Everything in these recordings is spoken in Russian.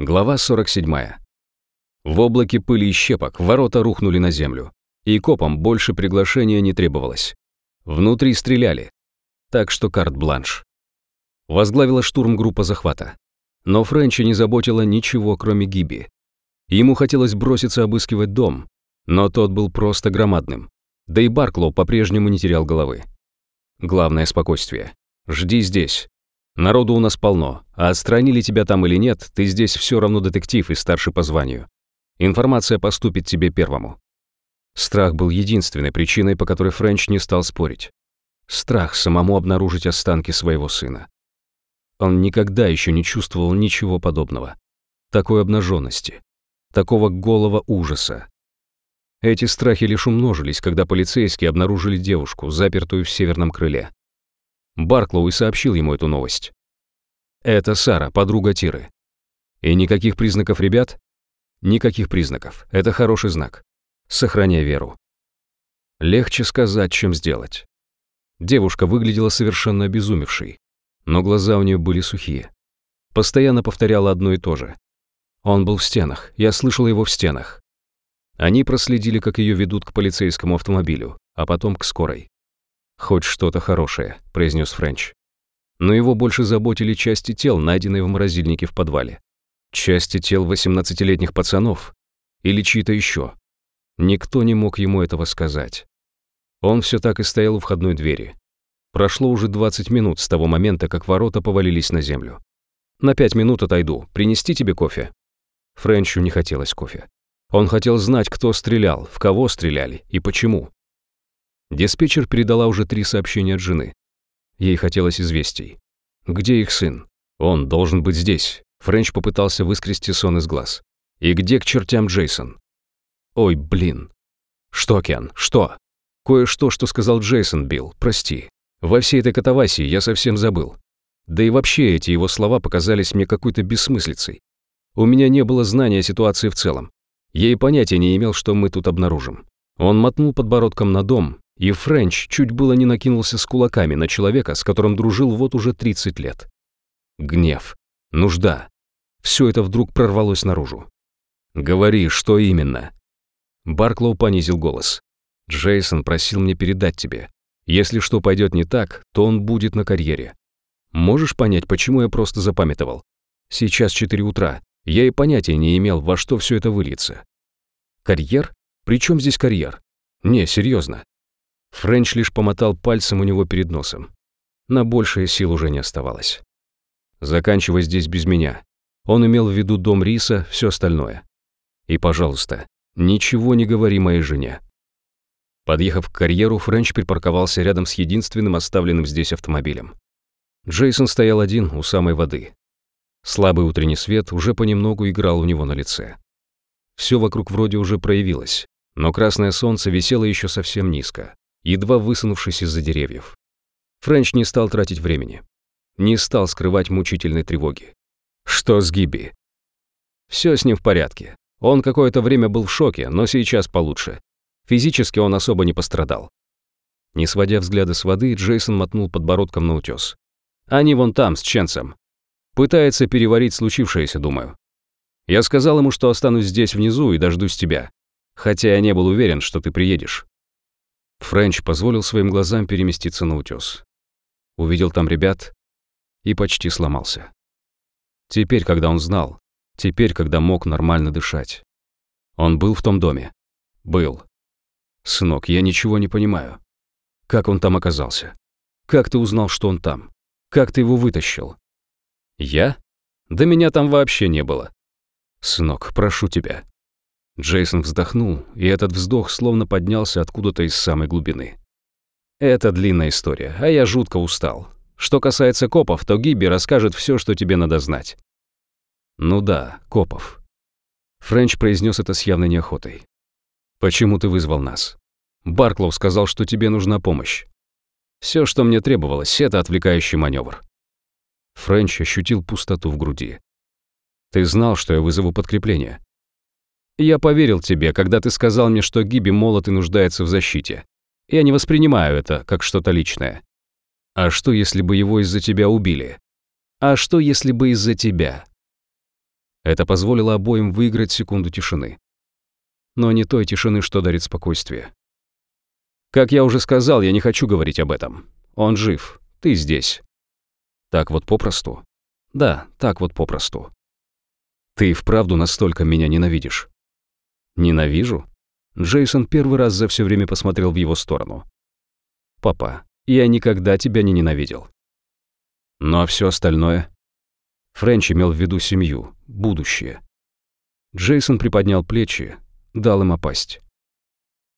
Глава 47. В облаке пыли и щепок ворота рухнули на землю, и копам больше приглашения не требовалось. Внутри стреляли, так что карт-бланш. Возглавила штурм группа захвата. Но Френча не заботило ничего, кроме Гиби. Ему хотелось броситься обыскивать дом, но тот был просто громадным. Да и Барклоу по-прежнему не терял головы. Главное — спокойствие. Жди здесь, Народу у нас полно, а отстранили тебя там или нет, ты здесь все равно детектив и старший по званию. Информация поступит тебе первому». Страх был единственной причиной, по которой Френч не стал спорить. Страх самому обнаружить останки своего сына. Он никогда еще не чувствовал ничего подобного. Такой обнаженности, такого голого ужаса. Эти страхи лишь умножились, когда полицейские обнаружили девушку, запертую в северном крыле. Барклоу и сообщил ему эту новость. Это Сара, подруга Тиры. И никаких признаков ребят? Никаких признаков. Это хороший знак. Сохраняй веру. Легче сказать, чем сделать. Девушка выглядела совершенно обезумевшей, но глаза у нее были сухие. Постоянно повторяла одно и то же. Он был в стенах, я слышала его в стенах. Они проследили, как ее ведут к полицейскому автомобилю, а потом к скорой. «Хоть что-то хорошее», — произнес Френч. Но его больше заботили части тел, найденные в морозильнике в подвале. Части тел 18-летних пацанов. Или чьи-то еще. Никто не мог ему этого сказать. Он все так и стоял у входной двери. Прошло уже 20 минут с того момента, как ворота повалились на землю. «На пять минут отойду. Принести тебе кофе?» Френчу не хотелось кофе. Он хотел знать, кто стрелял, в кого стреляли и почему. Диспетчер передала уже три сообщения от жены. Ей хотелось известий. Где их сын? Он должен быть здесь. Френч попытался выскрести сон из глаз. И где к чертям Джейсон? Ой, блин. Что, Кен, что? Кое-что, что сказал Джейсон, Билл, прости. Во всей этой катавасии я совсем забыл. Да и вообще эти его слова показались мне какой-то бессмыслицей. У меня не было знания ситуации в целом. Я и понятия не имел, что мы тут обнаружим. Он мотнул подбородком на дом, и Френч чуть было не накинулся с кулаками на человека, с которым дружил вот уже 30 лет. Гнев, нужда. Все это вдруг прорвалось наружу. «Говори, что именно?» Барклоу понизил голос. «Джейсон просил мне передать тебе. Если что пойдет не так, то он будет на карьере. Можешь понять, почему я просто запамятовал? Сейчас 4 утра. Я и понятия не имел, во что все это выльется. Карьер? При чем здесь карьер? Не, серьезно. Френч лишь помотал пальцем у него перед носом. На большее сил уже не оставалось. Заканчивай здесь без меня. Он имел в виду дом Риса, все остальное. И, пожалуйста, ничего не говори моей жене. Подъехав к карьеру, Френч припарковался рядом с единственным оставленным здесь автомобилем. Джейсон стоял один у самой воды. Слабый утренний свет уже понемногу играл у него на лице. Все вокруг вроде уже проявилось, но красное солнце висело еще совсем низко едва высунувшись из-за деревьев. Френч не стал тратить времени. Не стал скрывать мучительной тревоги. Что с Гиби? Все с ним в порядке. Он какое-то время был в шоке, но сейчас получше. Физически он особо не пострадал. Не сводя взгляда с воды, Джейсон мотнул подбородком на утес. «Они вон там, с Ченсом. Пытается переварить случившееся, думаю. Я сказал ему, что останусь здесь внизу и дождусь тебя. Хотя я не был уверен, что ты приедешь. Френч позволил своим глазам переместиться на утес. Увидел там ребят и почти сломался. Теперь, когда он знал, теперь, когда мог нормально дышать. Он был в том доме. Был. Сынок, я ничего не понимаю. Как он там оказался? Как ты узнал, что он там? Как ты его вытащил? Я? Да меня там вообще не было. Сынок, прошу тебя, Джейсон вздохнул, и этот вздох словно поднялся откуда-то из самой глубины. «Это длинная история, а я жутко устал. Что касается копов, то Гибби расскажет все, что тебе надо знать». «Ну да, копов». Френч произнес это с явной неохотой. «Почему ты вызвал нас?» Барклоу сказал, что тебе нужна помощь. Все, что мне требовалось, это отвлекающий маневр. Френч ощутил пустоту в груди. «Ты знал, что я вызову подкрепление?» Я поверил тебе, когда ты сказал мне, что Гиби молод и нуждается в защите. Я не воспринимаю это как что-то личное. А что, если бы его из-за тебя убили? А что, если бы из-за тебя? Это позволило обоим выиграть секунду тишины. Но не той тишины, что дарит спокойствие. Как я уже сказал, я не хочу говорить об этом. Он жив, ты здесь. Так вот попросту. Да, так вот попросту. Ты вправду настолько меня ненавидишь? Ненавижу? Джейсон первый раз за все время посмотрел в его сторону. Папа, я никогда тебя не ненавидел. Ну а все остальное? Френч имел в виду семью, будущее. Джейсон приподнял плечи, дал им опасть.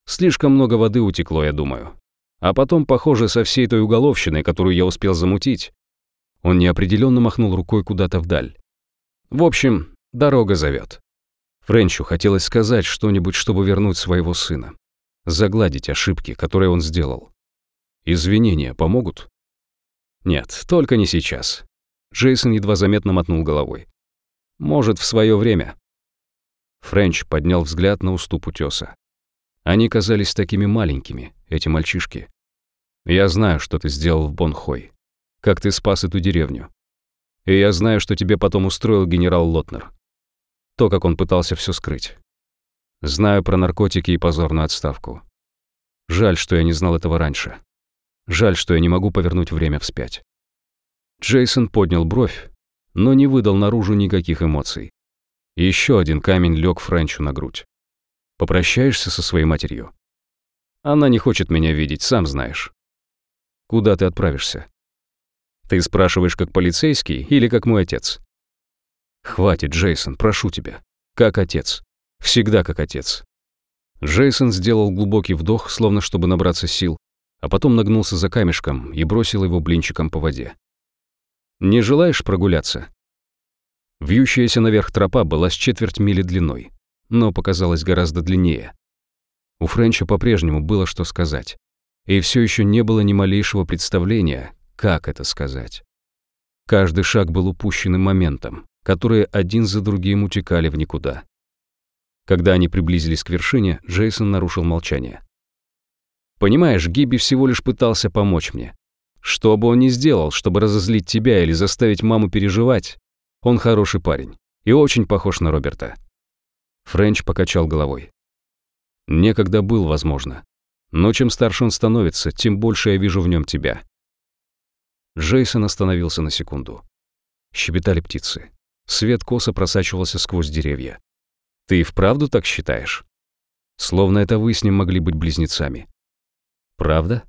Слишком много воды утекло, я думаю. А потом, похоже, со всей той уголовщиной, которую я успел замутить, он неопределенно махнул рукой куда-то вдаль. В общем, дорога зовет. Френчу хотелось сказать что-нибудь, чтобы вернуть своего сына. Загладить ошибки, которые он сделал. Извинения помогут? Нет, только не сейчас. Джейсон едва заметно мотнул головой. Может, в свое время. Френч поднял взгляд на уступ утеса. Они казались такими маленькими, эти мальчишки. Я знаю, что ты сделал в Бонхой. Как ты спас эту деревню. И я знаю, что тебе потом устроил генерал Лотнер. То, как он пытался все скрыть. Знаю про наркотики и позорную отставку. Жаль, что я не знал этого раньше. Жаль, что я не могу повернуть время вспять. Джейсон поднял бровь, но не выдал наружу никаких эмоций. Еще один камень лег Френчу на грудь. Попрощаешься со своей матерью? Она не хочет меня видеть, сам знаешь. Куда ты отправишься? Ты спрашиваешь как полицейский или как мой отец? Хватит, Джейсон, прошу тебя. Как отец. Всегда как отец. Джейсон сделал глубокий вдох, словно чтобы набраться сил, а потом нагнулся за камешком и бросил его блинчиком по воде. «Не желаешь прогуляться?» Вьющаяся наверх тропа была с четверть мили длиной, но показалась гораздо длиннее. У Френча по-прежнему было что сказать, и все еще не было ни малейшего представления, как это сказать. Каждый шаг был упущенным моментом, которые один за другим утекали в никуда. Когда они приблизились к вершине, Джейсон нарушил молчание. «Понимаешь, Гиби всего лишь пытался помочь мне. Что бы он ни сделал, чтобы разозлить тебя или заставить маму переживать, он хороший парень и очень похож на Роберта». Френч покачал головой. «Некогда был, возможно. Но чем старше он становится, тем больше я вижу в нем тебя. Джейсон остановился на секунду. Щебетали птицы. Свет косо просачивался сквозь деревья. «Ты и вправду так считаешь?» Словно это вы с ним могли быть близнецами. «Правда?»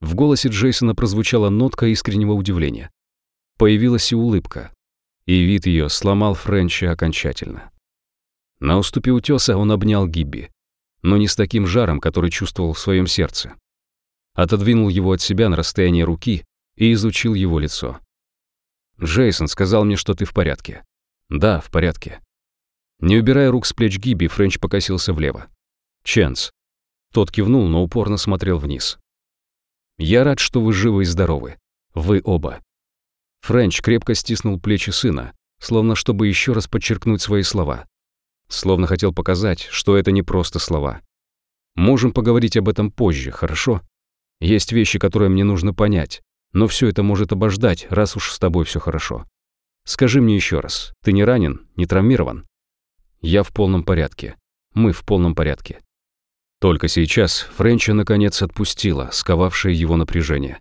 В голосе Джейсона прозвучала нотка искреннего удивления. Появилась и улыбка. И вид ее сломал Френча окончательно. На уступе утеса он обнял Гибби, но не с таким жаром, который чувствовал в своем сердце. Отодвинул его от себя на расстояние руки и изучил его лицо. «Джейсон сказал мне, что ты в порядке». «Да, в порядке». Не убирая рук с плеч Гиби, Френч покосился влево. «Ченс». Тот кивнул, но упорно смотрел вниз. «Я рад, что вы живы и здоровы. Вы оба». Френч крепко стиснул плечи сына, словно чтобы еще раз подчеркнуть свои слова. Словно хотел показать, что это не просто слова. «Можем поговорить об этом позже, хорошо? Есть вещи, которые мне нужно понять, но все это может обождать, раз уж с тобой все хорошо. Скажи мне еще раз, ты не ранен, не травмирован? Я в полном порядке. Мы в полном порядке. Только сейчас Френча наконец отпустила, сковавшее его напряжение.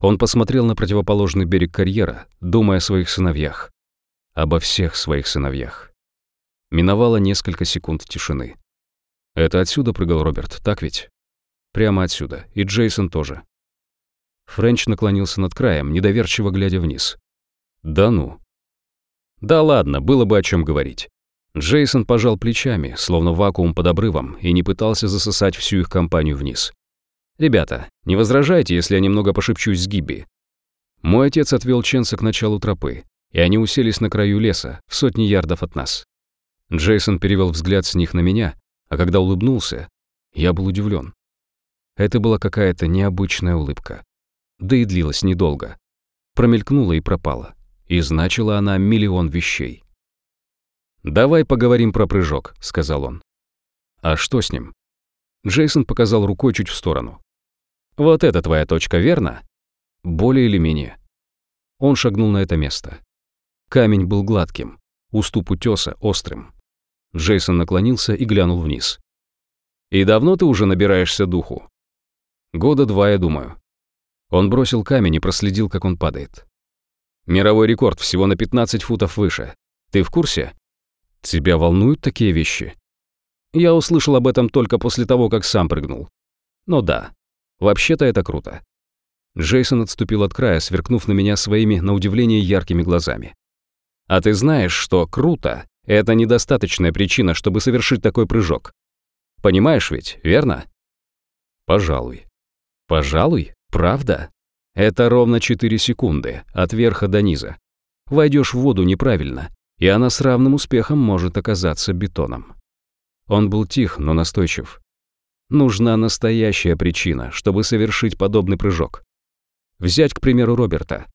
Он посмотрел на противоположный берег карьера, думая о своих сыновьях. Обо всех своих сыновьях. Миновало несколько секунд тишины. Это отсюда прыгал Роберт, так ведь? Прямо отсюда. И Джейсон тоже. Френч наклонился над краем, недоверчиво глядя вниз. «Да ну». «Да ладно, было бы о чем говорить». Джейсон пожал плечами, словно вакуум под обрывом, и не пытался засосать всю их компанию вниз. «Ребята, не возражайте, если я немного пошепчусь с Гибби». Мой отец отвел Ченса к началу тропы, и они уселись на краю леса, в сотни ярдов от нас. Джейсон перевел взгляд с них на меня, а когда улыбнулся, я был удивлен. Это была какая-то необычная улыбка да и длилась недолго. Промелькнула и пропала. И значила она миллион вещей. «Давай поговорим про прыжок», — сказал он. «А что с ним?» Джейсон показал рукой чуть в сторону. «Вот это твоя точка, верно?» «Более или менее». Он шагнул на это место. Камень был гладким, уступ утеса острым. Джейсон наклонился и глянул вниз. «И давно ты уже набираешься духу?» «Года два, я думаю». Он бросил камень и проследил, как он падает. «Мировой рекорд всего на 15 футов выше. Ты в курсе?» «Тебя волнуют такие вещи?» «Я услышал об этом только после того, как сам прыгнул. Но да, вообще-то это круто». Джейсон отступил от края, сверкнув на меня своими, на удивление, яркими глазами. «А ты знаешь, что круто — это недостаточная причина, чтобы совершить такой прыжок. Понимаешь ведь, верно?» «Пожалуй». «Пожалуй? Правда?» Это ровно 4 секунды, от верха до низа. Войдешь в воду неправильно, и она с равным успехом может оказаться бетоном. Он был тих, но настойчив. Нужна настоящая причина, чтобы совершить подобный прыжок. Взять, к примеру, Роберта.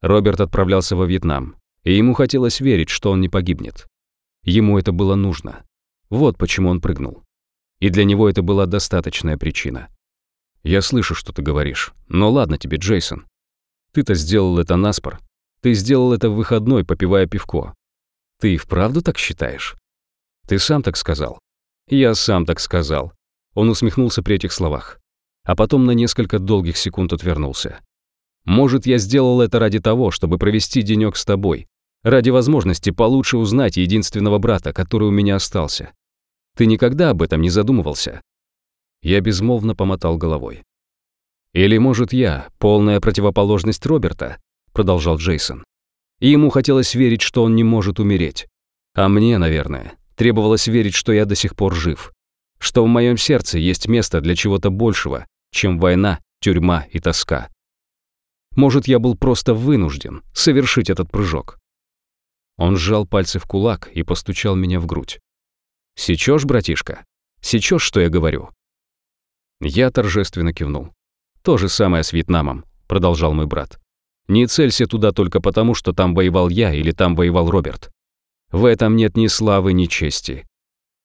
Роберт отправлялся во Вьетнам, и ему хотелось верить, что он не погибнет. Ему это было нужно. Вот почему он прыгнул. И для него это была достаточная причина. Я слышу, что ты говоришь. Но ладно тебе, Джейсон. Ты-то сделал это наспор. Ты сделал это в выходной, попивая пивко. Ты и вправду так считаешь? Ты сам так сказал. Я сам так сказал. Он усмехнулся при этих словах. А потом на несколько долгих секунд отвернулся. Может, я сделал это ради того, чтобы провести денек с тобой, ради возможности получше узнать единственного брата, который у меня остался. Ты никогда об этом не задумывался? Я безмолвно помотал головой. «Или, может, я, полная противоположность Роберта?» продолжал Джейсон. И ему хотелось верить, что он не может умереть. А мне, наверное, требовалось верить, что я до сих пор жив. Что в моем сердце есть место для чего-то большего, чем война, тюрьма и тоска. Может, я был просто вынужден совершить этот прыжок. Он сжал пальцы в кулак и постучал меня в грудь. «Сечешь, братишка? Сечешь, что я говорю?» Я торжественно кивнул. «То же самое с Вьетнамом», — продолжал мой брат. «Не целься туда только потому, что там воевал я или там воевал Роберт. В этом нет ни славы, ни чести.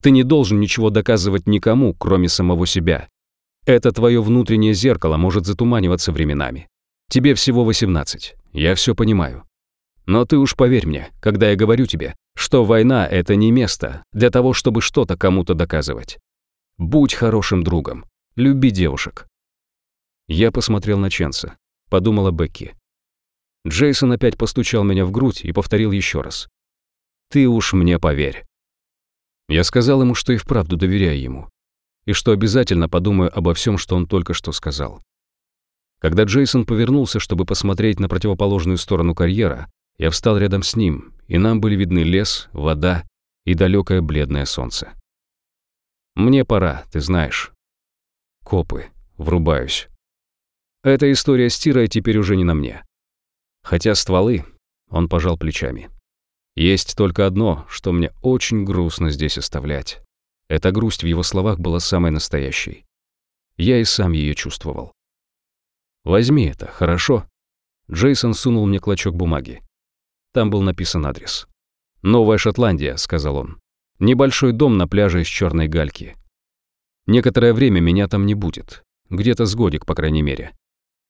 Ты не должен ничего доказывать никому, кроме самого себя. Это твое внутреннее зеркало может затуманиваться временами. Тебе всего 18, я все понимаю. Но ты уж поверь мне, когда я говорю тебе, что война — это не место для того, чтобы что-то кому-то доказывать. Будь хорошим другом, Люби девушек». Я посмотрел на Ченса. Подумала Бекки. Джейсон опять постучал меня в грудь и повторил еще раз. «Ты уж мне поверь». Я сказал ему, что и вправду доверяю ему, и что обязательно подумаю обо всем, что он только что сказал. Когда Джейсон повернулся, чтобы посмотреть на противоположную сторону карьера, я встал рядом с ним, и нам были видны лес, вода и далекое бледное солнце. «Мне пора, ты знаешь», Копы. Врубаюсь. Эта история с Тирой теперь уже не на мне. Хотя стволы, он пожал плечами. Есть только одно, что мне очень грустно здесь оставлять. Эта грусть в его словах была самой настоящей. Я и сам ее чувствовал. «Возьми это, хорошо?» Джейсон сунул мне клочок бумаги. Там был написан адрес. «Новая Шотландия», — сказал он. «Небольшой дом на пляже из черной гальки. Некоторое время меня там не будет. Где-то с годик, по крайней мере.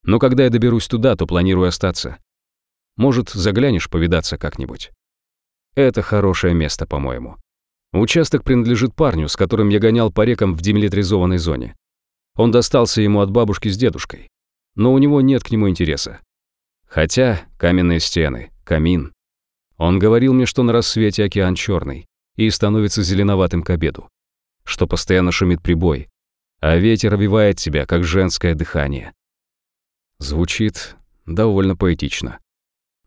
Но когда я доберусь туда, то планирую остаться. Может, заглянешь повидаться как-нибудь. Это хорошее место, по-моему. Участок принадлежит парню, с которым я гонял по рекам в демилитаризованной зоне. Он достался ему от бабушки с дедушкой. Но у него нет к нему интереса. Хотя каменные стены, камин. Он говорил мне, что на рассвете океан черный и становится зеленоватым к обеду что постоянно шумит прибой, а ветер обвивает тебя, как женское дыхание. Звучит довольно поэтично.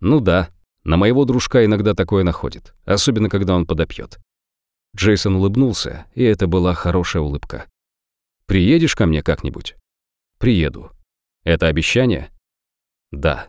Ну да, на моего дружка иногда такое находит, особенно когда он подопьет. Джейсон улыбнулся, и это была хорошая улыбка. «Приедешь ко мне как-нибудь?» «Приеду». «Это обещание?» «Да».